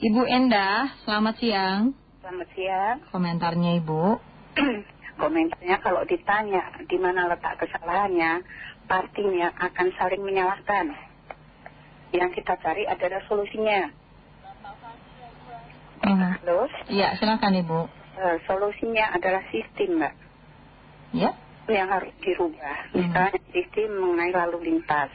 Ibu Endah, selamat siang. Selamat siang. Komentarnya Ibu. Komentarnya kalau ditanya di mana letak kesalahannya, pastinya akan saling menyalahkan. Yang kita cari adalah solusinya. Hmm. Terus, Iya, silakan Ibu. eh, solusinya adalah sistem, Mbak, Ya? yang harus dirubah. Hmm. Misalnya sistem mengenai lalu lintas.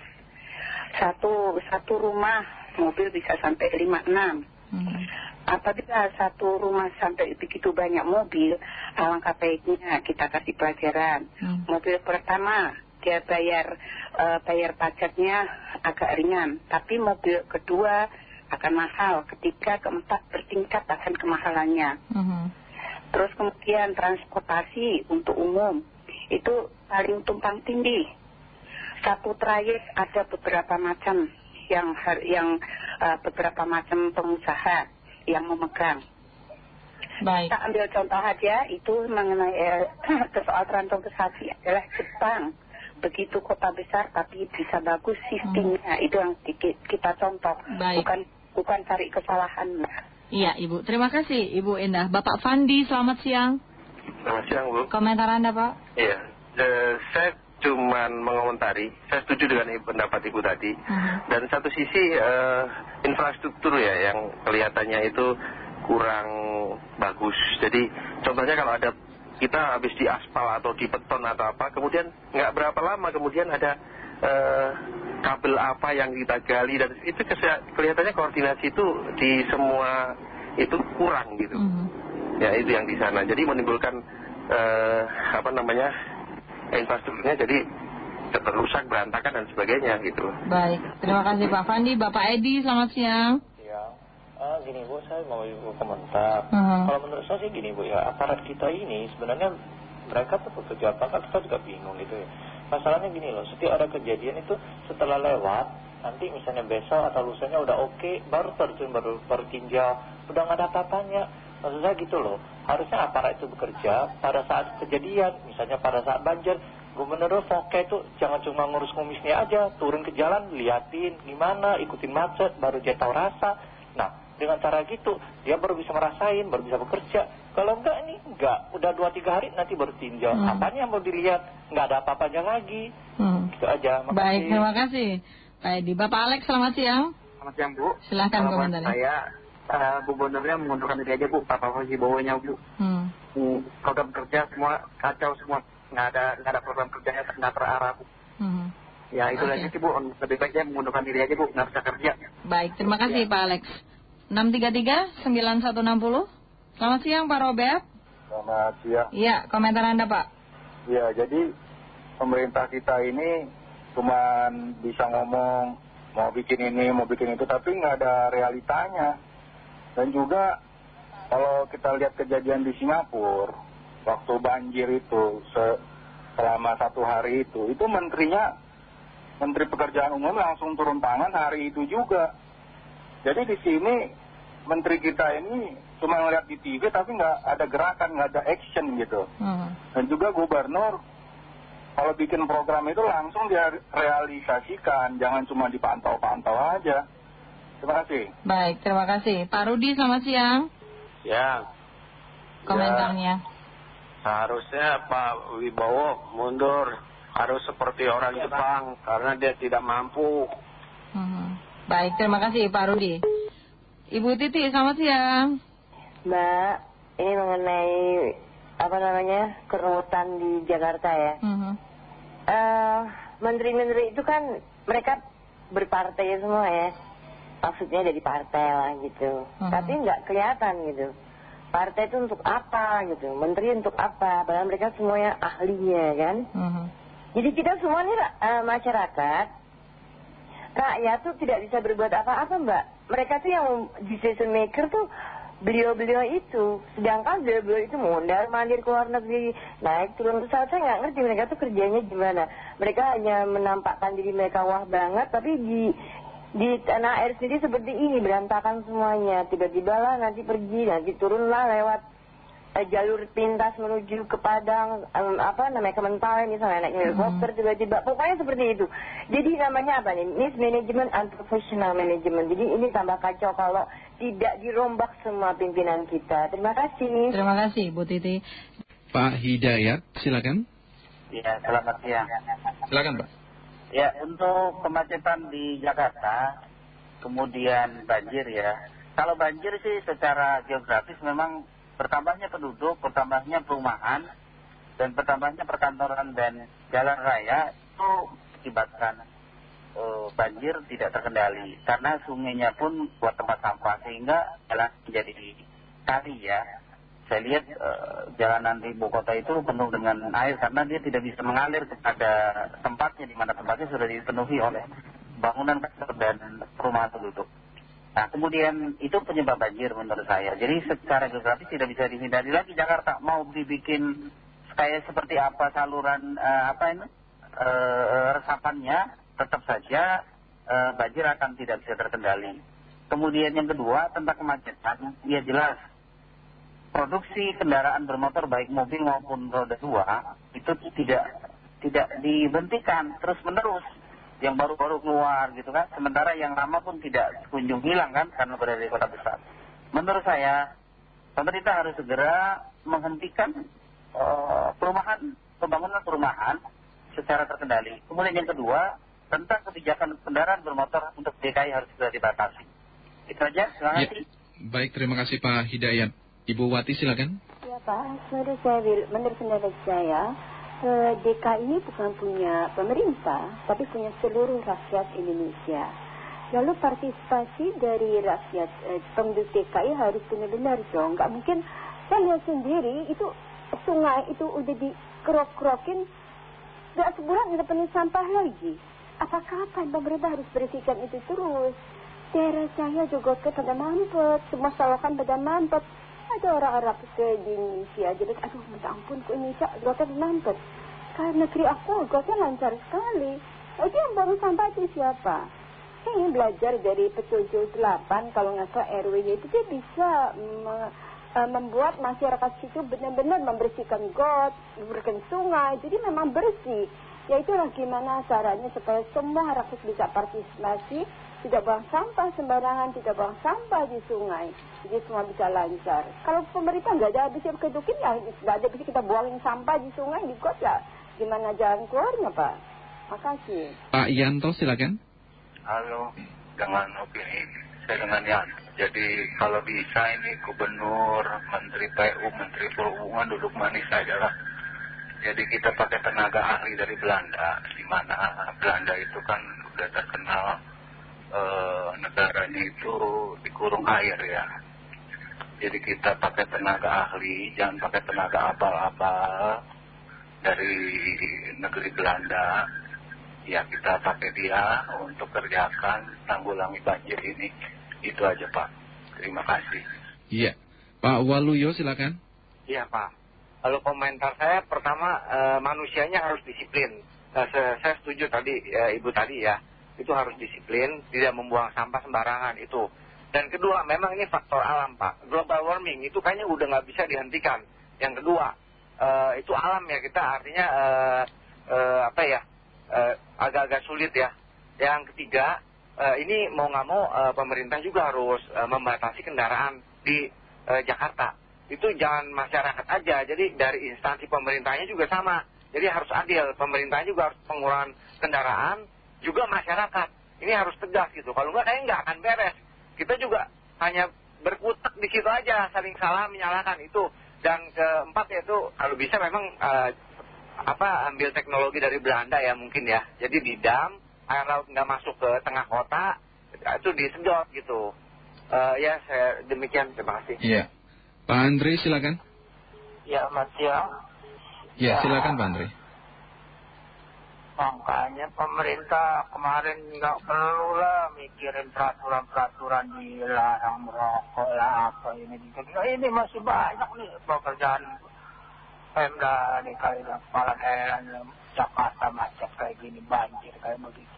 Satu, satu rumah mobil bisa sampai 5-6. Hmm. Apabila satu rumah sampai begitu banyak mobil, alangkah baiknya kita kasih pelajaran. Hmm. Mobil pertama dia bayar eh, bayar pajaknya agak ringan, tapi mobil kedua akan mahal, ketiga keempat bertingkat akan kemahalannya. Hmm. Terus kemudian transportasi untuk umum itu paling tumpang tindih. Satu trayek ada beberapa macam yang har- yang eh, beberapa macam pengusaha yang memegang. Baik. Kita ambil contoh aja itu mengenai eh, soal transportasi adalah Jepang. Begitu kota besar tapi bisa bagus sistemnya. Itu yang kita contoh. Baik. Bukan bukan cari kesalahan. Iya Ibu, terima kasih Ibu Endah. Bapak Fandi, selamat siang. Selamat siang Bu. Komentar Anda Pak? Iya, Eh, saya cuma mengomentari, saya setuju dengan pendapat Ibu tadi. Hmm. Dan satu sisi eh, infrastruktur ya yang kelihatannya itu kurang bagus. Jadi contohnya kalau ada kita habis di aspal atau di beton atau apa, kemudian nggak berapa lama kemudian ada eh, kabel apa yang kita gali dan itu kelihatannya koordinasi itu di semua itu kurang gitu. Hmm. Ya itu yang di sana. Jadi menimbulkan eh, apa namanya infrastrukturnya jadi rusak, berantakan dan sebagainya gitu. Baik, terima kasih Pak Fandi. Bapak Edi, selamat siang. Ya, ah, gini Bu, saya mau ibu komentar. Hmm. Kalau menurut saya sih gini Bu ya, aparat kita ini sebenarnya mereka tuh bekerja apa kan kita juga bingung gitu ya. Masalahnya gini loh, setiap ada kejadian itu setelah lewat, nanti misalnya besok atau lusanya udah oke, baru terjun, baru, baru tinjau, udah nggak ada apa-apanya. Maksud saya gitu loh, harusnya aparat itu bekerja pada saat kejadian, misalnya pada saat banjir, Gubernur Foke itu jangan cuma ngurus kumisnya aja, turun ke jalan, liatin gimana, ikutin macet, baru dia tahu rasa. Nah, dengan cara gitu, dia baru bisa merasain, baru bisa bekerja. Kalau enggak ini enggak, udah dua tiga hari nanti baru tinjau. Hmm. Apanya yang mau dilihat? Enggak ada apa-apanya lagi. Hmm. Gitu aja. Makasih. Baik, terima kasih Pak Edi. Bapak Alex, selamat siang. Selamat siang Bu. Silahkan komentarnya. saya eh, gubernurnya mengundurkan diri aja Bu, Pak Fauzi Bowonya Bu. Hmm. Hmm, Program kerja semua kacau semua, nggak ada nggak ada program kerjanya nggak terarah Bu. Hmm. Ya itu Oke. aja sih Bu, lebih baik dia mengundurkan diri aja Bu, nggak bisa kerja. Baik, terima kasih Pak Alex. 633-9160. Selamat siang Pak Robert. Selamat siang. Iya, komentar Anda Pak. Ya, jadi pemerintah kita ini cuman bisa ngomong mau bikin ini, mau bikin itu, tapi nggak ada realitanya. Dan juga kalau kita lihat kejadian di Singapura, waktu banjir itu se- selama satu hari itu, itu menterinya, menteri pekerjaan umum langsung turun tangan hari itu juga. Jadi di sini menteri kita ini cuma ngeliat di TV tapi nggak ada gerakan, nggak ada action gitu. Hmm. Dan juga gubernur kalau bikin program itu langsung dia realisasikan, jangan cuma dipantau-pantau aja. Terima kasih. Baik, terima kasih. Pak Rudi, selamat siang. Ya, Komentarnya. seharusnya Pak Wibowo mundur. Harus seperti orang Jepang karena dia tidak mampu. Hmm. Baik, terima kasih Pak Rudi. Ibu Titi, selamat siang. Mbak, ini mengenai apa namanya kerutan di Jakarta ya. Mhm. Eh, Menteri-menteri itu kan mereka berpartai semua ya. Maksudnya jadi partai lah gitu. Mhm. Tapi nggak kelihatan gitu. Partai itu untuk apa gitu. Menteri untuk apa. Padahal mereka semuanya ahlinya kan. Mhm. Jadi kita semua nih eh, masyarakat, rakyat tuh tidak bisa berbuat apa-apa mbak. Mereka tuh yang decision maker tuh beliau-beliau itu. Sedangkan beliau-beliau itu mondar mandir ke luar negeri, naik turun pesawat. Saya nggak ngerti mereka tuh kerjanya gimana. Mereka hanya menampakkan diri mereka wah banget, tapi di di tanah air sendiri seperti ini berantakan semuanya. Tiba-tiba lah nanti pergi, nanti turun lah lewat eh, jalur pintas menuju ke Padang, apa namanya Kementalen misalnya naik helikopter tiba-tiba, pokoknya seperti itu. Jadi namanya apa nih? Mismanagement and professional management. Jadi ini tambah kacau kalau tidak dirombak semua pimpinan kita. Terima kasih. Terima kasih Bu Titi. Pak Hidayat, silakan. Ya, selamat siang. Silakan Pak. Ya, untuk kemacetan di Jakarta, kemudian banjir ya. Kalau banjir sih secara geografis memang bertambahnya penduduk, bertambahnya perumahan, dan bertambahnya perkantoran dan jalan raya itu akibatkan eh, banjir tidak terkendali. Karena sungainya pun buat tempat sampah, sehingga jalan menjadi kali ya. Saya lihat eh, jalanan di ibu kota itu penuh dengan air karena dia tidak bisa mengalir kepada tempatnya, di mana tempatnya sudah dipenuhi oleh bangunan kantor dan perumahan penduduk. Nah kemudian itu penyebab banjir menurut saya. Jadi secara geografis tidak bisa dihindari lagi Jakarta mau dibikin kayak seperti apa saluran eh, apa ini eh, resapannya tetap saja banjir akan tidak bisa terkendali. Kemudian yang kedua tentang kemacetan, ya jelas produksi kendaraan bermotor baik mobil maupun roda dua itu tidak tidak dihentikan terus menerus yang baru-baru keluar gitu kan. Sementara yang lama pun tidak kunjung hilang kan karena berada di kota besar. Menurut saya pemerintah harus segera menghentikan eh, perumahan, pembangunan perumahan secara terkendali. Kemudian yang kedua tentang kebijakan kendaraan bermotor untuk DKI harus segera dibatasi. Itu aja, terima Ya. kasih. Baik, terima kasih Pak Hidayat. Ibu Wati, silakan. Ya Pak, menurut saya, menurut pendapat saya, eh, DKI ini bukan punya pemerintah, tapi punya seluruh rakyat Indonesia. Lalu partisipasi dari rakyat eh, penduduk DKI harus benar-benar dong. Nggak mungkin, saya lihat sendiri itu sungai itu udah dikerok-kerokin, nggak sebulan udah penuh sampah lagi. Apa pemerintah harus bersihkan itu terus? Daerah saya juga ke pada mampet, semua selokan pada mampet. Ada orang Arab ke di Indonesia, jadi aduh minta ampun ke Indonesia, gotnya mampet. Karena negeri aku gotnya lancar sekali. Itu yang baru sampah itu siapa? Saya belajar dari petunjuk 8, kalau nggak salah RW-nya itu dia bisa me- eh, membuat masyarakat situ benar-benar membersihkan got, membersihkan sungai, jadi memang bersih. Ya itulah gimana caranya supaya semua rakyat bisa partisipasi, tidak buang sampah sembarangan, tidak buang sampah di sungai. Jadi semua bisa lancar. Kalau pemerintah nggak ada bisa kedukin ya nggak ada bisa kita buangin sampah di sungai, di got ya. Gimana jalan keluarnya Pak? Makasih. Pak Yanto, silakan. Halo, dengan opini saya dengan Yan. Jadi kalau bisa ini gubernur, menteri PU, menteri perhubungan duduk manis saja lah. Jadi kita pakai tenaga ahli dari Belanda, di mana Belanda itu kan udah terkenal eh, negaranya itu dikurung air ya. Jadi kita pakai tenaga ahli, jangan pakai tenaga abal-abal dari negeri Belanda ya kita pakai dia untuk kerjakan tanggulangi banjir ini. Itu aja Pak. Terima kasih. Iya. Pak Waluyo, silakan. Iya Pak. Kalau komentar saya pertama eh, manusianya harus disiplin. Nah, saya, saya setuju tadi eh, Ibu tadi ya. Itu harus disiplin, tidak membuang sampah sembarangan itu. Dan kedua, memang ini faktor alam Pak. Global warming itu kayaknya udah nggak bisa dihentikan. Yang kedua, eh, itu alam ya kita artinya eh, eh, apa ya agak-agak sulit ya. Yang ketiga, ini mau nggak mau pemerintah juga harus membatasi kendaraan di Jakarta. Itu jangan masyarakat aja, jadi dari instansi pemerintahnya juga sama. Jadi harus adil, pemerintahnya juga harus pengurangan kendaraan, juga masyarakat. Ini harus tegas gitu. Kalau nggak, kayaknya nggak akan beres. Kita juga hanya berkutak di situ aja, saling salah menyalahkan itu. Dan keempat yaitu kalau bisa memang eh, apa ambil teknologi dari Belanda ya mungkin ya. Jadi di dam, air laut nggak masuk ke tengah kota, itu disedot gitu. Eh, ya saya demikian, terima kasih. Iya. Pak Andre, silakan. Ya, Mas Siang. Ya, silakan Pak Andre. Makanya pemerintah kemarin nggak perlu lah mikirin peraturan-peraturan dilarang merokok lah apa ini. Nah, ini masih banyak nih pekerjaan Pemda nih kayak kepala daerah Jakarta macet kayak gini banjir kayak begitu.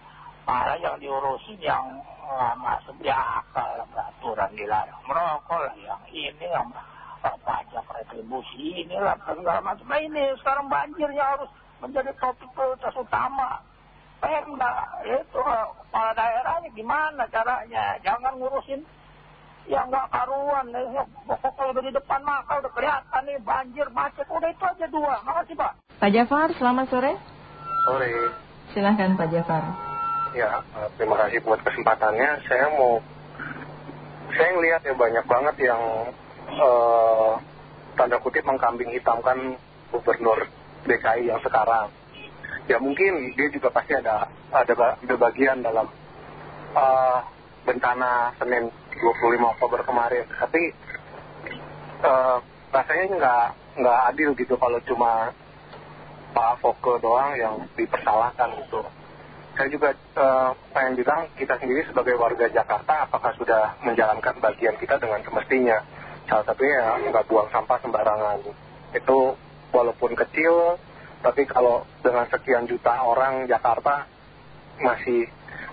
Malah yang diurusin yang uh, masuk di akal lah, peraturan dilarang merokok lah yang ini yang pajak retribusi inilah segala macam. Nah ini sekarang banjirnya harus menjadi topik prioritas utama. Pemda itu kepala daerahnya gimana caranya? Jangan ngurusin yang nggak karuan. Ya, pokoknya udah di depan maka udah kelihatan nih banjir macet. Udah itu aja dua. Makasih Pak. Pak Jafar, selamat sore. Sore. Silahkan Pak Jafar. Ya, eh, terima kasih buat kesempatannya. Saya mau, saya ngelihat ya banyak banget yang eh, tanda kutip mengkambing hitamkan gubernur DKI yang sekarang. Ya mungkin dia juga pasti ada ada, ada bagian dalam eh, bencana Senin 25 Oktober kemarin. Tapi eh, rasanya nggak nggak adil gitu kalau cuma Pak Foke doang yang dipersalahkan gitu. Saya juga eh, pengen bilang kita sendiri sebagai warga Jakarta apakah sudah menjalankan bagian kita dengan semestinya. Salah satunya ya nggak buang sampah sembarangan. Itu walaupun kecil, tapi kalau dengan sekian juta orang Jakarta masih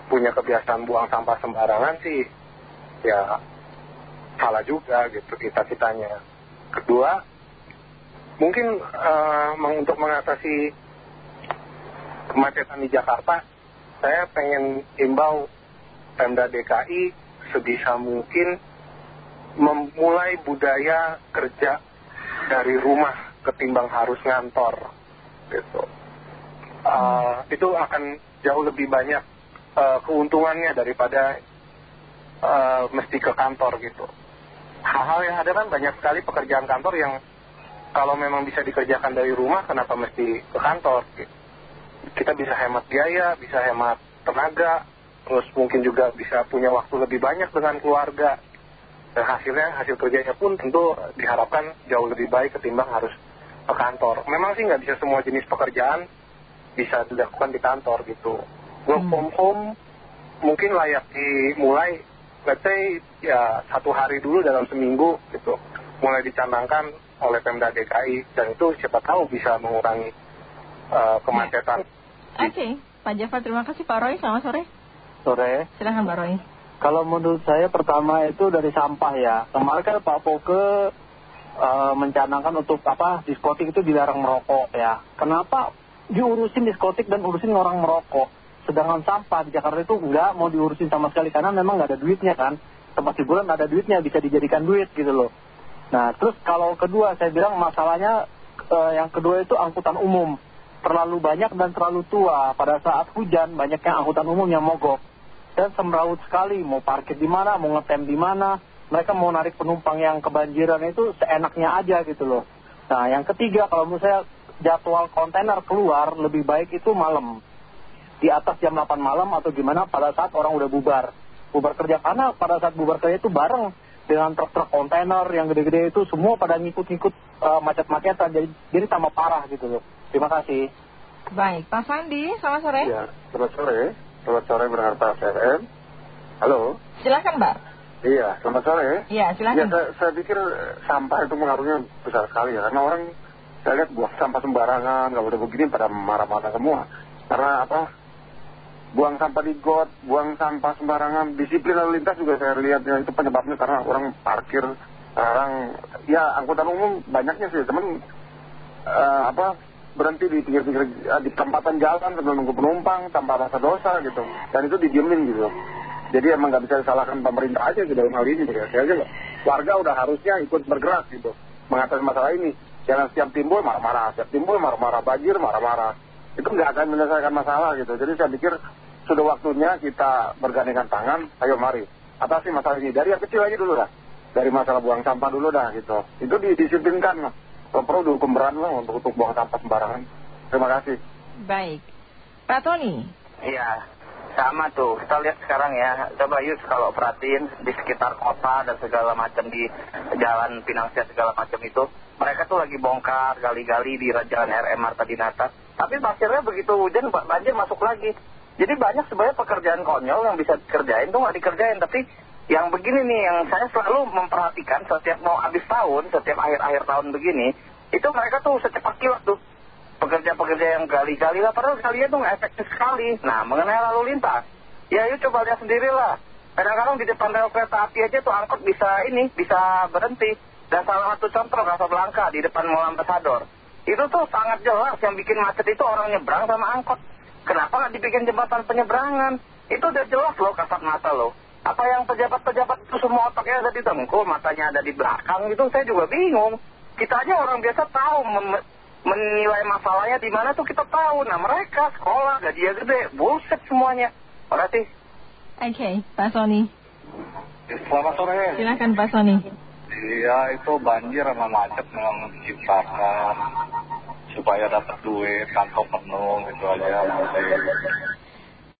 punya kebiasaan buang sampah sembarangan sih, ya salah juga gitu kita-kitanya. Kedua, mungkin eh, untuk mengatasi kemacetan di Jakarta, saya pengen imbau Pemda DKI sebisa mungkin memulai budaya kerja dari rumah ketimbang harus ngantor gitu. Uh, itu akan jauh lebih banyak uh, keuntungannya daripada uh, mesti ke kantor gitu. Hal-hal yang ada kan banyak sekali pekerjaan kantor yang kalau memang bisa dikerjakan dari rumah kenapa mesti ke kantor gitu. Kita bisa hemat biaya, bisa hemat tenaga, terus mungkin juga bisa punya waktu lebih banyak dengan keluarga. Dan hasilnya, hasil kerjanya pun tentu diharapkan jauh lebih baik ketimbang harus ke kantor. Memang sih nggak bisa semua jenis pekerjaan bisa dilakukan di kantor gitu. Work from home mungkin layak dimulai, let's say ya satu hari dulu dalam seminggu gitu. Mulai dicanangkan oleh Pemda DKI dan itu siapa tahu bisa mengurangi uh, kemacetan. Oke, Pak Jafar terima kasih Pak Roy, selamat sore. Sore. Silahkan Pak Roy. Kalau menurut saya pertama itu dari sampah ya. Kemarin kan Pak Poke mencanangkan untuk apa diskotik itu dilarang merokok ya. Kenapa diurusin diskotik dan urusin orang merokok? Sedangkan sampah di Jakarta itu enggak mau diurusin sama sekali karena memang nggak ada duitnya kan. Tempat hiburan ada duitnya bisa dijadikan duit gitu loh. Nah terus kalau kedua saya bilang masalahnya uh, yang kedua itu angkutan umum. Terlalu banyak dan terlalu tua. Pada saat hujan banyak yang angkutan umum yang mogok. Dan semrawut sekali mau parkir di mana, mau ngetem di mana mereka mau narik penumpang yang kebanjiran itu seenaknya aja gitu loh. Nah yang ketiga kalau menurut saya jadwal kontainer keluar lebih baik itu malam. Di atas jam 8 malam atau gimana pada saat orang udah bubar. Bubar kerja karena pada saat bubar kerja itu bareng dengan truk-truk kontainer yang gede-gede itu semua pada ngikut-ngikut uh, macet-macetan jadi, jadi tambah parah gitu loh. Terima kasih. Baik, Pak Sandi, selamat sore. Ya, selamat sore. Selamat sore berharap FM. Halo. Silakan Mbak. Iya, selamat sore. Iya, silakan. Ya, saya, saya pikir sampah itu pengaruhnya besar sekali ya. Karena orang, saya lihat buang sampah sembarangan, nggak udah begini pada marah-marah semua. Karena apa? Buang sampah di got, buang sampah sembarangan, disiplin lalu lintas juga saya lihat ya, itu penyebabnya karena orang parkir, sekarang ya angkutan umum banyaknya sih, teman uh, apa berhenti di pinggir-pinggir di perempatan jalan sambil nunggu penumpang tanpa rasa dosa gitu dan itu didiemin gitu jadi emang nggak bisa disalahkan pemerintah aja gitu dalam hal ini gitu. saya aja warga udah harusnya ikut bergerak gitu mengatasi masalah ini. Jangan setiap timbul marah-marah. Setiap timbul marah-marah banjir marah-marah. Itu nggak akan menyelesaikan masalah gitu. Jadi saya pikir sudah waktunya kita bergandengan tangan. Ayo mari. Atasi masalah ini. Dari yang kecil aja dulu lah dari masalah buang sampah dulu dah gitu. Itu didisiplinkan lah perlu dihukum berat lah untuk, untuk buang sampah sembarangan. Terima kasih. Baik. Pak Tony. Iya, sama tuh. Kita lihat sekarang ya. Coba yuk kalau perhatiin di sekitar kota dan segala macam di jalan Pinangsia segala macam itu. Mereka tuh lagi bongkar gali-gali di jalan RM Marta Dinata. Tapi pasirnya begitu hujan banjir masuk lagi. Jadi banyak sebenarnya pekerjaan konyol yang bisa dikerjain tuh nggak dikerjain. Tapi yang begini nih yang saya selalu memperhatikan setiap mau habis tahun, setiap akhir-akhir tahun begini, itu mereka tuh secepat kilat tuh. Pekerja-pekerja yang gali-gali lah, padahal kalian tuh nggak efektif sekali. Nah, mengenai lalu lintas, ya yuk coba lihat sendirilah. Kadang-kadang di depan rel kereta api aja tuh angkot bisa ini, bisa berhenti. Dan salah satu contoh Casablanca di depan Mall Ambassador. Itu tuh sangat jelas yang bikin macet itu orang nyebrang sama angkot. Kenapa nggak dibikin jembatan penyeberangan? Itu udah jelas loh kasat mata loh. Apa yang pejabat-pejabat itu semua otaknya ada di dengkul, matanya ada di belakang itu saya juga bingung. Kita aja orang biasa tahu menilai masalahnya di mana tuh kita tahu. Nah mereka sekolah gajinya gede, bullshit semuanya. Makasih. Oke, Pak Sony. Selamat sore. Silakan Pak Sony. Iya itu banjir sama macet memang diciptakan supaya dapat duit kantong penuh itu aja